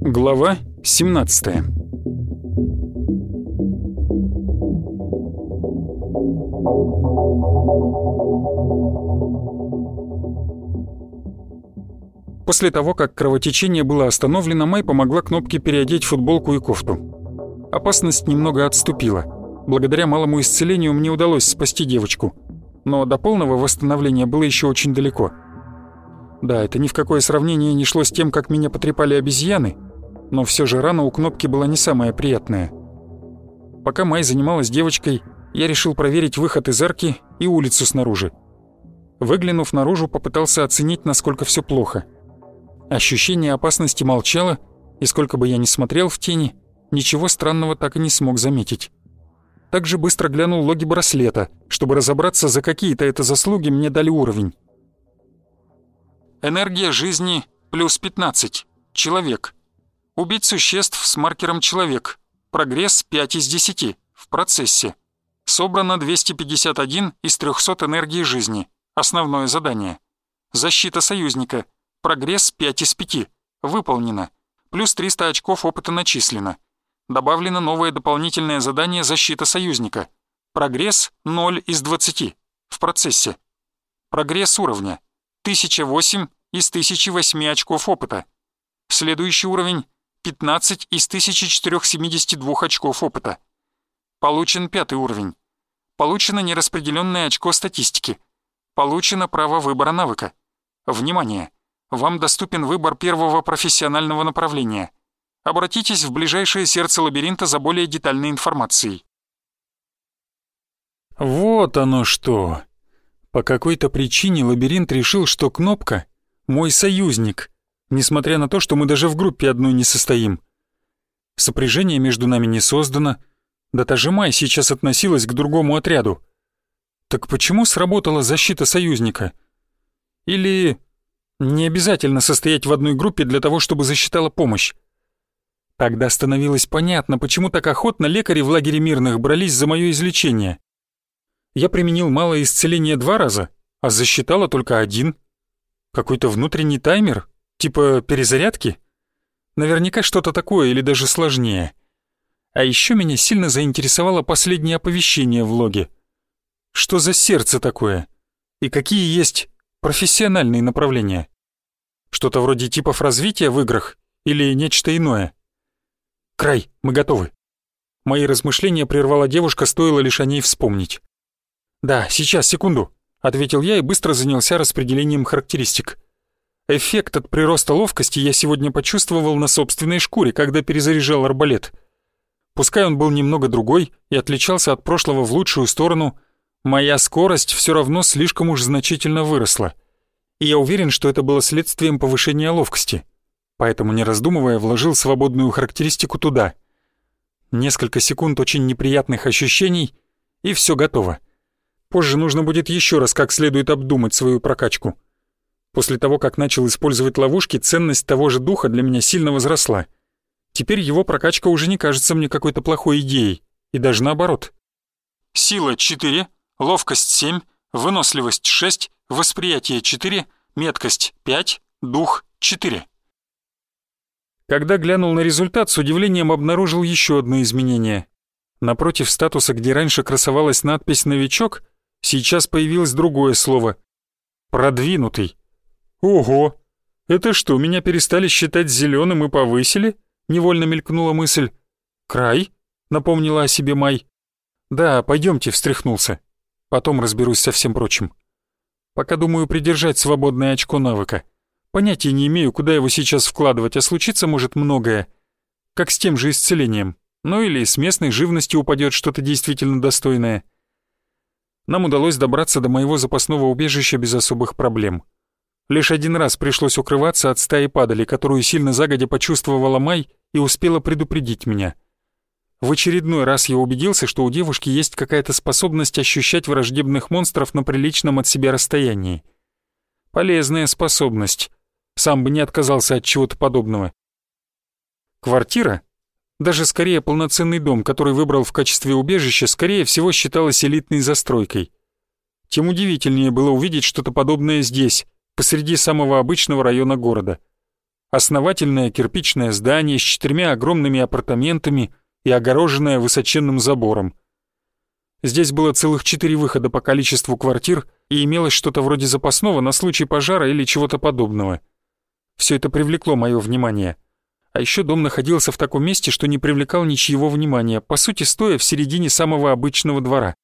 Глава 17 После того, как кровотечение было остановлено, Май помогла кнопке переодеть футболку и кофту. Опасность немного отступила. Благодаря малому исцелению мне удалось спасти девочку. Но до полного восстановления было еще очень далеко. Да, это ни в какое сравнение не шло с тем, как меня потрепали обезьяны, но все же рана у кнопки была не самая приятная. Пока Май занималась девочкой, я решил проверить выход из арки и улицу снаружи. Выглянув наружу, попытался оценить, насколько все плохо. Ощущение опасности молчало, и сколько бы я ни смотрел в тени, ничего странного так и не смог заметить. Также быстро глянул логи браслета, чтобы разобраться, за какие-то это заслуги мне дали уровень. Энергия жизни плюс 15. Человек. Убить существ с маркером «Человек». Прогресс 5 из 10. В процессе. Собрано 251 из 300 энергии жизни. Основное задание. Защита союзника. Прогресс 5 из 5. Выполнено. Плюс 300 очков опыта начислено. Добавлено новое дополнительное задание «Защита союзника». Прогресс 0 из 20. В процессе. Прогресс уровня. 1008 из 1008 очков опыта. Следующий уровень 15 из 1472 очков опыта. Получен пятый уровень. Получено нераспределенное очко статистики. Получено право выбора навыка. Внимание! Вам доступен выбор первого профессионального направления. Обратитесь в ближайшее сердце лабиринта за более детальной информацией. Вот оно что. По какой-то причине лабиринт решил, что кнопка — мой союзник, несмотря на то, что мы даже в группе одной не состоим. Сопряжение между нами не создано — да та же Май сейчас относилась к другому отряду. Так почему сработала защита союзника? Или не обязательно состоять в одной группе для того, чтобы засчитала помощь? Тогда становилось понятно, почему так охотно лекари в лагере мирных брались за мое излечение. Я применил малое исцеление два раза, а засчитала только один. Какой-то внутренний таймер, типа перезарядки? Наверняка что-то такое или даже сложнее. А еще меня сильно заинтересовало последнее оповещение в логе. Что за сердце такое? И какие есть профессиональные направления? Что-то вроде типов развития в играх или нечто иное? Край, мы готовы. Мои размышления прервала девушка, стоило лишь о ней вспомнить. «Да, сейчас, секунду», — ответил я и быстро занялся распределением характеристик. Эффект от прироста ловкости я сегодня почувствовал на собственной шкуре, когда перезаряжал арбалет. Пускай он был немного другой и отличался от прошлого в лучшую сторону, моя скорость все равно слишком уж значительно выросла. И я уверен, что это было следствием повышения ловкости. Поэтому, не раздумывая, вложил свободную характеристику туда. Несколько секунд очень неприятных ощущений, и все готово. Позже нужно будет еще раз как следует обдумать свою прокачку. После того, как начал использовать ловушки, ценность того же духа для меня сильно возросла — Теперь его прокачка уже не кажется мне какой-то плохой идеей, и даже наоборот. Сила 4, ловкость 7, выносливость 6, восприятие 4, меткость 5, дух 4. Когда глянул на результат, с удивлением обнаружил еще одно изменение. Напротив статуса, где раньше красовалась надпись «Новичок», сейчас появилось другое слово — «Продвинутый». Ого! Это что, меня перестали считать зеленым и повысили? невольно мелькнула мысль. «Край?» — напомнила о себе Май. «Да, пойдемте», — встряхнулся. «Потом разберусь со всем прочим. Пока думаю придержать свободное очко навыка. Понятия не имею, куда его сейчас вкладывать, а случиться может многое. Как с тем же исцелением. Ну или с местной живности упадет что-то действительно достойное». Нам удалось добраться до моего запасного убежища без особых проблем. Лишь один раз пришлось укрываться от стаи падали, которую сильно загодя почувствовала Май и успела предупредить меня. В очередной раз я убедился, что у девушки есть какая-то способность ощущать враждебных монстров на приличном от себя расстоянии. Полезная способность. Сам бы не отказался от чего-то подобного. Квартира? Даже скорее полноценный дом, который выбрал в качестве убежища, скорее всего считалось элитной застройкой. Тем удивительнее было увидеть что-то подобное здесь, посреди самого обычного района города. Основательное кирпичное здание с четырьмя огромными апартаментами и огороженное высоченным забором. Здесь было целых четыре выхода по количеству квартир и имелось что-то вроде запасного на случай пожара или чего-то подобного. Все это привлекло мое внимание. А еще дом находился в таком месте, что не привлекал ничьего внимания, по сути стоя в середине самого обычного двора.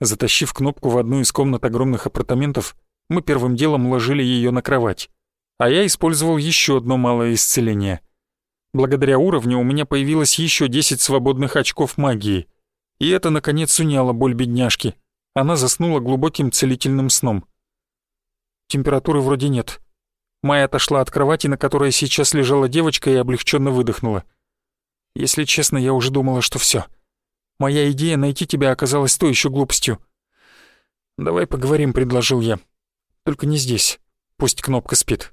Затащив кнопку в одну из комнат огромных апартаментов, мы первым делом уложили ее на кровать. А я использовал еще одно малое исцеление. Благодаря уровню у меня появилось еще 10 свободных очков магии. И это, наконец, уняло боль бедняжки. Она заснула глубоким целительным сном. Температуры вроде нет. Майя отошла от кровати, на которой сейчас лежала девочка, и облегченно выдохнула. Если честно, я уже думала, что все. Моя идея найти тебя оказалась той еще глупостью. «Давай поговорим», — предложил я. «Только не здесь. Пусть кнопка спит.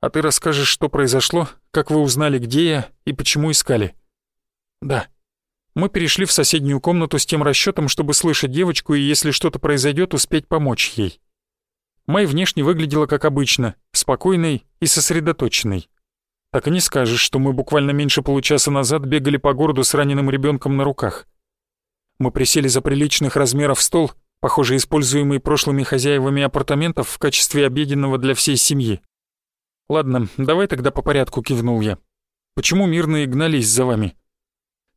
А ты расскажешь, что произошло, как вы узнали, где я и почему искали». «Да». Мы перешли в соседнюю комнату с тем расчетом, чтобы слышать девочку и, если что-то произойдет, успеть помочь ей. Май внешне выглядела как обычно, спокойной и сосредоточенной. Так и не скажешь, что мы буквально меньше получаса назад бегали по городу с раненым ребенком на руках. Мы присели за приличных размеров стол, похоже, используемый прошлыми хозяевами апартаментов в качестве обеденного для всей семьи. «Ладно, давай тогда по порядку», — кивнул я. «Почему мирные гнались за вами?»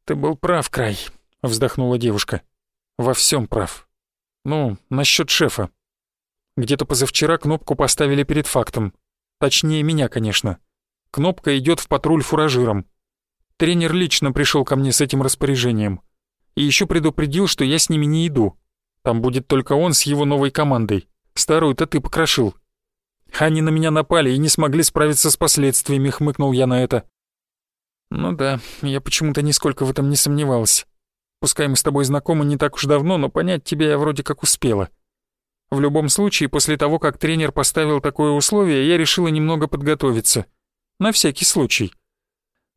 «Ты был прав, Край», — вздохнула девушка. «Во всем прав. Ну, насчет шефа. Где-то позавчера кнопку поставили перед фактом. Точнее, меня, конечно. Кнопка идет в патруль фуражиром. Тренер лично пришел ко мне с этим распоряжением и еще предупредил, что я с ними не иду. Там будет только он с его новой командой. Старую-то ты покрошил. Они на меня напали и не смогли справиться с последствиями, хмыкнул я на это. Ну да, я почему-то нисколько в этом не сомневался. Пускай мы с тобой знакомы не так уж давно, но понять тебя я вроде как успела. В любом случае, после того, как тренер поставил такое условие, я решила немного подготовиться. На всякий случай.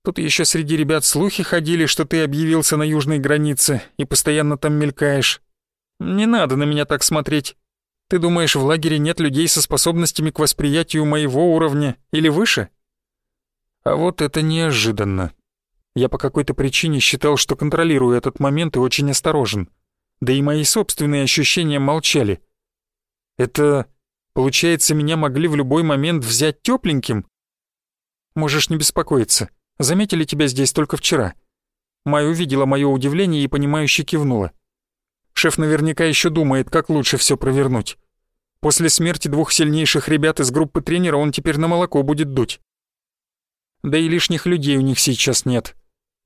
Тут еще среди ребят слухи ходили, что ты объявился на южной границе и постоянно там мелькаешь. Не надо на меня так смотреть. Ты думаешь, в лагере нет людей со способностями к восприятию моего уровня или выше? А вот это неожиданно. Я по какой-то причине считал, что контролирую этот момент и очень осторожен. Да и мои собственные ощущения молчали. Это, получается, меня могли в любой момент взять тепленьким? Можешь не беспокоиться. Заметили тебя здесь только вчера». Май увидела мое удивление и понимающе кивнула. Шеф наверняка еще думает, как лучше все провернуть. После смерти двух сильнейших ребят из группы тренера он теперь на молоко будет дуть. Да и лишних людей у них сейчас нет.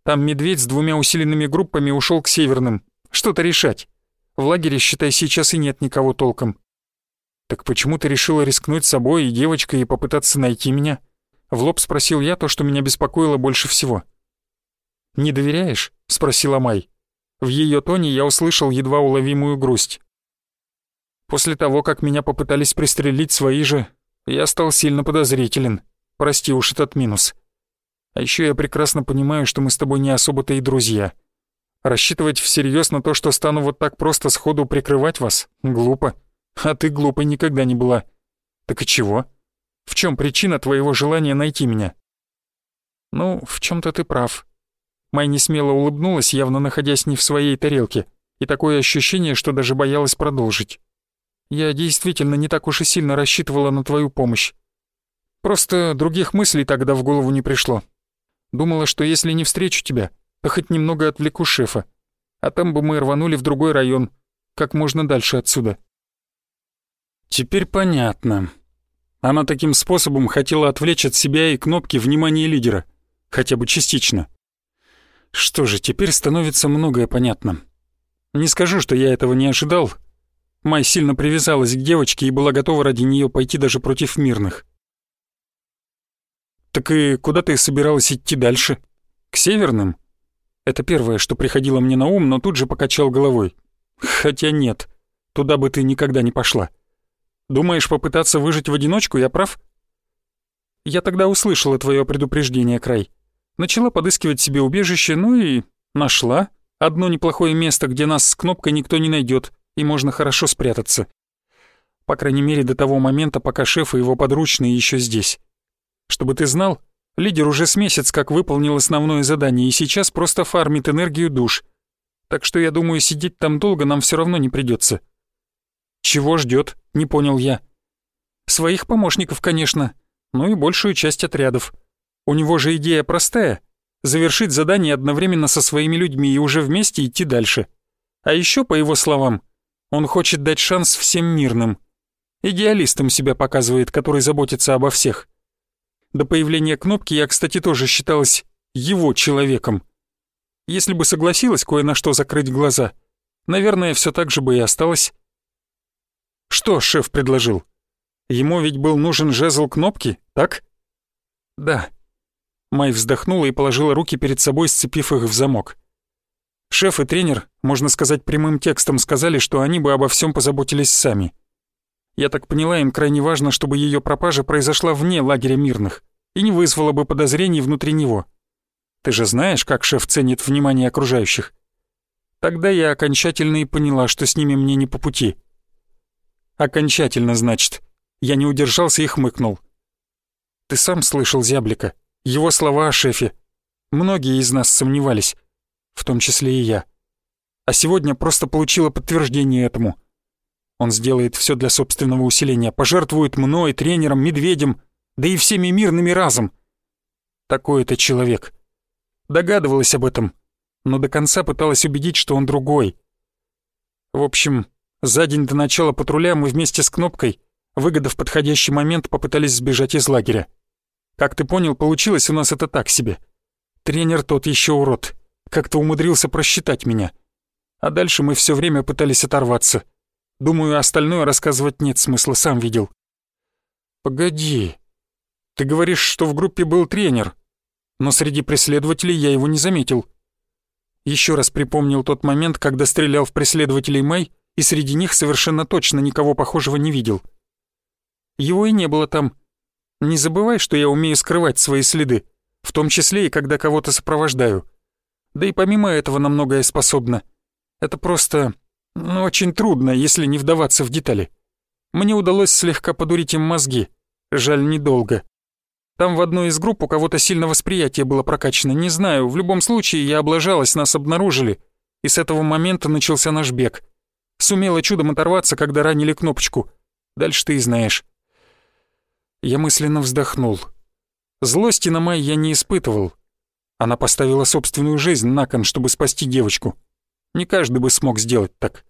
Там медведь с двумя усиленными группами ушел к северным. Что-то решать. В лагере, считай, сейчас и нет никого толком. Так почему ты решила рискнуть собой и девочкой и попытаться найти меня? В лоб спросил я то, что меня беспокоило больше всего. «Не доверяешь?» — спросила Май. В ее тоне я услышал едва уловимую грусть. После того, как меня попытались пристрелить свои же, я стал сильно подозрителен. Прости уж этот минус. А еще я прекрасно понимаю, что мы с тобой не особо-то и друзья. Рассчитывать всерьез на то, что стану вот так просто сходу прикрывать вас, глупо. А ты глупой никогда не была. Так и чего? В чем причина твоего желания найти меня?» «Ну, в чем то ты прав». Май не смело улыбнулась, явно находясь не в своей тарелке, и такое ощущение, что даже боялась продолжить. «Я действительно не так уж и сильно рассчитывала на твою помощь. Просто других мыслей тогда в голову не пришло. Думала, что если не встречу тебя, то хоть немного отвлеку шефа, а там бы мы рванули в другой район, как можно дальше отсюда». «Теперь понятно», она таким способом хотела отвлечь от себя и кнопки внимания лидера, хотя бы частично. Что же, теперь становится многое понятно. Не скажу, что я этого не ожидал. Май сильно привязалась к девочке и была готова ради нее пойти даже против мирных. «Так и куда ты собиралась идти дальше? К северным?» Это первое, что приходило мне на ум, но тут же покачал головой. «Хотя нет, туда бы ты никогда не пошла. Думаешь попытаться выжить в одиночку, я прав?» «Я тогда услышала твое предупреждение, Край. Начала подыскивать себе убежище, ну и нашла. Одно неплохое место, где нас с кнопкой никто не найдет, и можно хорошо спрятаться. По крайней мере, до того момента, пока шеф и его подручные еще здесь. Чтобы ты знал, лидер уже с месяц как выполнил основное задание и сейчас просто фармит энергию душ. Так что я думаю, сидеть там долго нам все равно не придется. Чего ждет? Не понял я. Своих помощников, конечно, ну и большую часть отрядов. У него же идея простая — завершить задание одновременно со своими людьми и уже вместе идти дальше. А еще, по его словам, он хочет дать шанс всем мирным. Идеалистом себя показывает, который заботится обо всех. До появления кнопки я, кстати, тоже считалась его человеком. Если бы согласилась кое на что закрыть глаза, наверное, все так же бы и осталось. Что шеф предложил? Ему ведь был нужен жезл кнопки, так? Да. Май вздохнула и положила руки перед собой, сцепив их в замок. Шеф и тренер, можно сказать прямым текстом, сказали, что они бы обо всем позаботились сами. Я так поняла, им крайне важно, чтобы ее пропажа произошла вне лагеря мирных и не вызвала бы подозрений внутри него. Ты же знаешь, как шеф ценит внимание окружающих. Тогда я окончательно и поняла, что с ними мне не по пути. Окончательно, значит. Я не удержался и хмыкнул. Ты сам слышал зяблика, его слова о шефе. Многие из нас сомневались, в том числе и я. А сегодня просто получила подтверждение этому. Он сделает все для собственного усиления, пожертвует мной, тренером, медведем, да и всеми мирными разом. Такой это человек. Догадывалась об этом, но до конца пыталась убедить, что он другой. В общем, за день до начала патруля мы вместе с Кнопкой выгодав подходящий момент, попытались сбежать из лагеря. Как ты понял, получилось у нас это так себе. Тренер тот еще урод. Как-то умудрился просчитать меня. А дальше мы все время пытались оторваться. Думаю, остальное рассказывать нет смысла, сам видел. Погоди. Ты говоришь, что в группе был тренер, но среди преследователей я его не заметил. Еще раз припомнил тот момент, когда стрелял в преследователей Мэй, и среди них совершенно точно никого похожего не видел. Его и не было там. Не забывай, что я умею скрывать свои следы, в том числе и когда кого-то сопровождаю. Да и помимо этого на многое способна. Это просто... Ну, очень трудно, если не вдаваться в детали. Мне удалось слегка подурить им мозги. Жаль, недолго. Там в одной из групп у кого-то сильно восприятие было прокачано, не знаю, в любом случае я облажалась, нас обнаружили, и с этого момента начался наш бег. Сумела чудом оторваться, когда ранили кнопочку. Дальше ты и знаешь. Я мысленно вздохнул. Злости на Май я не испытывал. Она поставила собственную жизнь на кон, чтобы спасти девочку. Не каждый бы смог сделать так.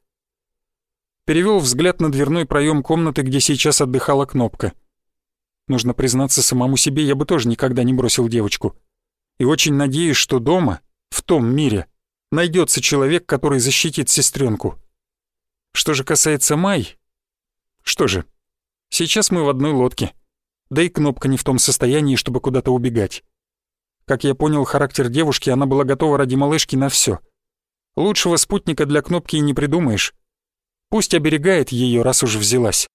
Перевел взгляд на дверной проем комнаты, где сейчас отдыхала кнопка. Нужно признаться самому себе, я бы тоже никогда не бросил девочку. И очень надеюсь, что дома, в том мире, найдется человек, который защитит сестренку. Что же касается Май... Что же, сейчас мы в одной лодке да и кнопка не в том состоянии, чтобы куда-то убегать. Как я понял характер девушки, она была готова ради малышки на все. Лучшего спутника для кнопки и не придумаешь. Пусть оберегает ее, раз уж взялась.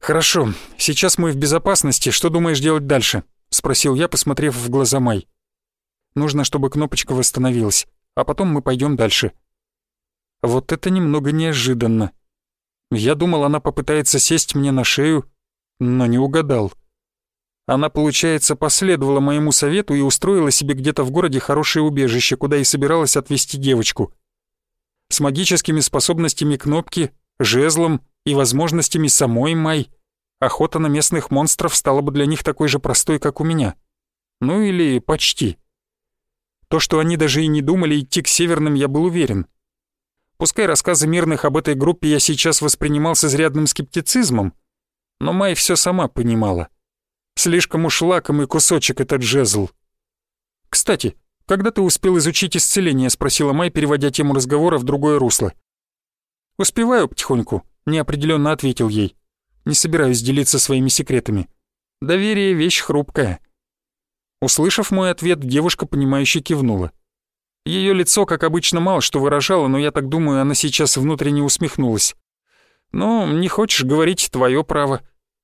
«Хорошо, сейчас мы в безопасности, что думаешь делать дальше?» — спросил я, посмотрев в глаза Май. «Нужно, чтобы кнопочка восстановилась, а потом мы пойдем дальше». Вот это немного неожиданно. Я думал, она попытается сесть мне на шею но не угадал. Она, получается, последовала моему совету и устроила себе где-то в городе хорошее убежище, куда и собиралась отвезти девочку. С магическими способностями кнопки, жезлом и возможностями самой Май, охота на местных монстров стала бы для них такой же простой, как у меня. Ну или почти. То, что они даже и не думали идти к северным, я был уверен. Пускай рассказы мирных об этой группе я сейчас воспринимал с изрядным скептицизмом, но Май все сама понимала. Слишком уж лакомый кусочек этот жезл. «Кстати, когда ты успел изучить исцеление?» — спросила Май, переводя тему разговора в другое русло. «Успеваю потихоньку», — неопределенно ответил ей. «Не собираюсь делиться своими секретами. Доверие — вещь хрупкая». Услышав мой ответ, девушка, понимающе кивнула. Ее лицо, как обычно, мало что выражало, но я так думаю, она сейчас внутренне усмехнулась. «Ну, не хочешь говорить, твое право.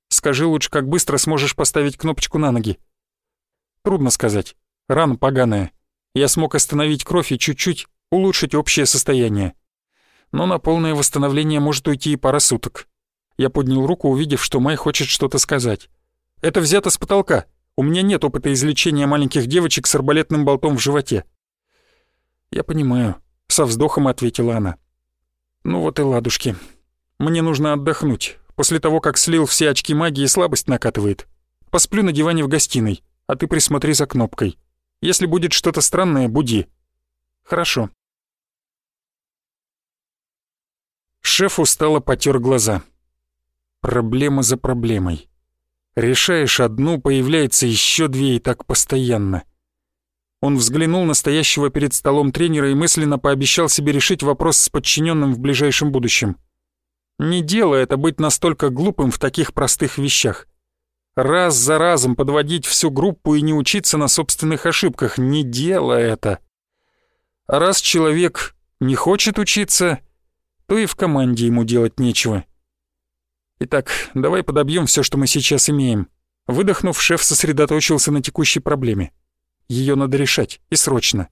Скажи лучше, как быстро сможешь поставить кнопочку на ноги?» «Трудно сказать. Рана поганая. Я смог остановить кровь и чуть-чуть улучшить общее состояние. Но на полное восстановление может уйти и пара суток. Я поднял руку, увидев, что Май хочет что-то сказать. «Это взято с потолка. У меня нет опыта излечения маленьких девочек с арбалетным болтом в животе». «Я понимаю», — со вздохом ответила она. «Ну вот и ладушки. Мне нужно отдохнуть. После того, как слил все очки магии, слабость накатывает. Посплю на диване в гостиной, а ты присмотри за кнопкой. Если будет что-то странное, буди». «Хорошо». Шеф устало потер глаза. Проблема за проблемой. Решаешь одну, появляется еще две и так постоянно. Он взглянул на стоящего перед столом тренера и мысленно пообещал себе решить вопрос с подчиненным в ближайшем будущем. Не дело это быть настолько глупым в таких простых вещах. Раз за разом подводить всю группу и не учиться на собственных ошибках. Не дело это. А раз человек не хочет учиться, то и в команде ему делать нечего. Итак, давай подобьем все, что мы сейчас имеем. Выдохнув, шеф сосредоточился на текущей проблеме. Ее надо решать, и срочно.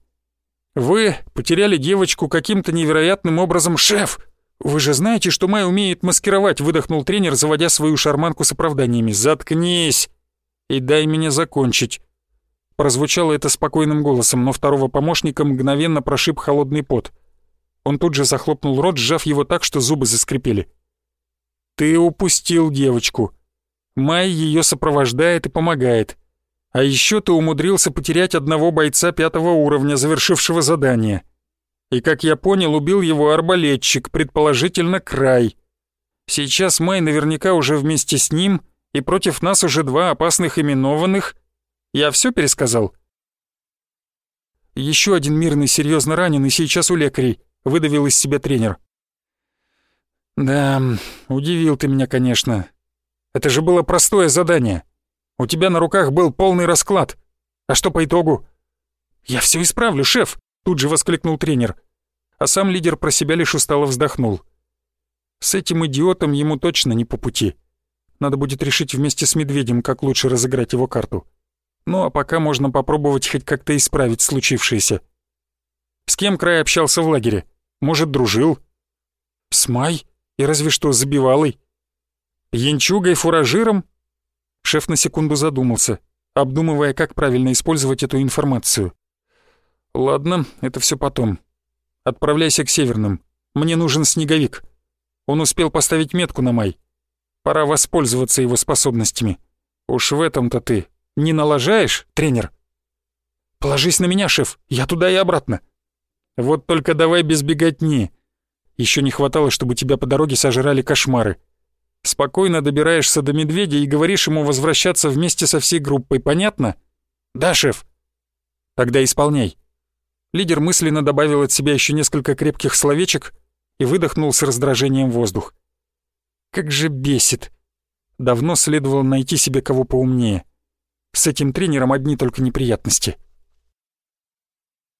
Вы потеряли девочку каким-то невероятным образом, шеф! «Вы же знаете, что Май умеет маскировать», — выдохнул тренер, заводя свою шарманку с оправданиями. «Заткнись и дай меня закончить». Прозвучало это спокойным голосом, но второго помощника мгновенно прошиб холодный пот. Он тут же захлопнул рот, сжав его так, что зубы заскрипели. «Ты упустил девочку. Май ее сопровождает и помогает. А еще ты умудрился потерять одного бойца пятого уровня, завершившего задание. И, как я понял, убил его арбалетчик, предположительно Край. Сейчас Май наверняка уже вместе с ним, и против нас уже два опасных именованных. Я все пересказал? Еще один мирный серьезно ранен и сейчас у лекарей, выдавил из себя тренер. Да, удивил ты меня, конечно. Это же было простое задание. У тебя на руках был полный расклад. А что по итогу? Я все исправлю, шеф. Тут же воскликнул тренер. А сам лидер про себя лишь устало вздохнул. С этим идиотом ему точно не по пути. Надо будет решить вместе с Медведем, как лучше разыграть его карту. Ну а пока можно попробовать хоть как-то исправить случившееся. С кем Край общался в лагере? Может, дружил? С Май? И разве что с Забивалой? Янчугой, фуражиром? Шеф на секунду задумался, обдумывая, как правильно использовать эту информацию. «Ладно, это все потом. Отправляйся к Северным. Мне нужен снеговик. Он успел поставить метку на май. Пора воспользоваться его способностями. Уж в этом-то ты не налажаешь, тренер?» «Положись на меня, шеф, я туда и обратно». «Вот только давай без беготни. Еще не хватало, чтобы тебя по дороге сожрали кошмары. Спокойно добираешься до медведя и говоришь ему возвращаться вместе со всей группой, понятно?» «Да, шеф». «Тогда исполняй». Лидер мысленно добавил от себя еще несколько крепких словечек и выдохнул с раздражением воздух. Как же бесит. Давно следовало найти себе кого поумнее. С этим тренером одни только неприятности.